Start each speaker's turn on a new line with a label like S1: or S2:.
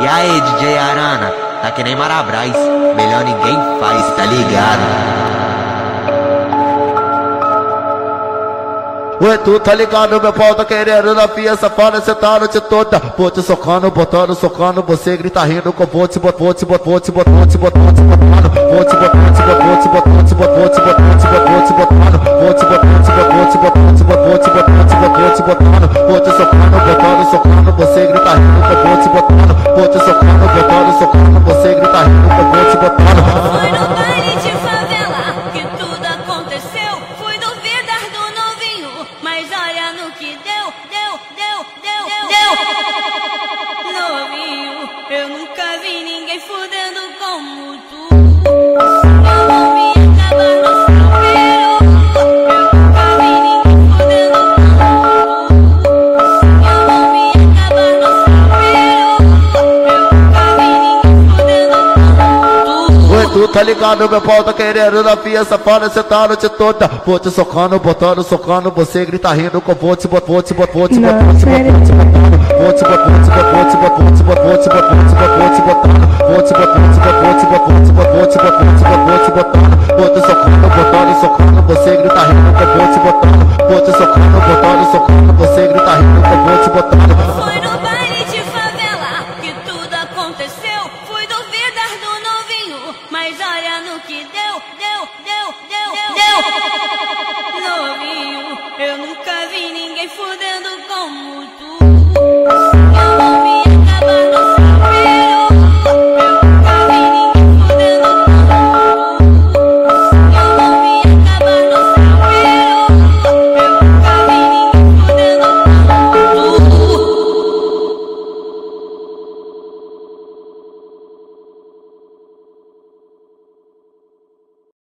S1: E aí, DJ Arana, tá que nem Marabrás, melhor ninguém faz, tá ligado?
S2: Ué, tu tá ligado, meu pau tá querendo na fia safada, cê tá noite toda Vou te socando, botando, socando, você grita rindo Com o te botar, botando, te botando, vou te botando, vou te botando vou te botando, Vou te botando, vou te botando, vou te botando, te botando, te botando, te botando Vou te botando, te botando, te botando, te botando, te botando, te botando Vou te socando, botando, socando
S3: que deu, deu, deu, deu, deu.
S2: Tá ligado, meu pau tá querendo na fia safada, cê tá noite toda. Vou te socando, botando, socando, você grita rindo, te botar, vou te botar, vou te botar, vou te botar, vou te botar, vou te botar, vou te botar, vou te botar, vou te botar, vou te botar, vou te botar, vou te botar, vou te botar, vou te botar, vou te botar, vou te botar, vou te socando, botando, socando, você grita rindo, com vou te botar, vou te socando, botando, socando, você grita rindo, com vou te botar.
S3: No que deu, deu, deu, deu, deu. Novinho, eu nunca vi ninguém fuder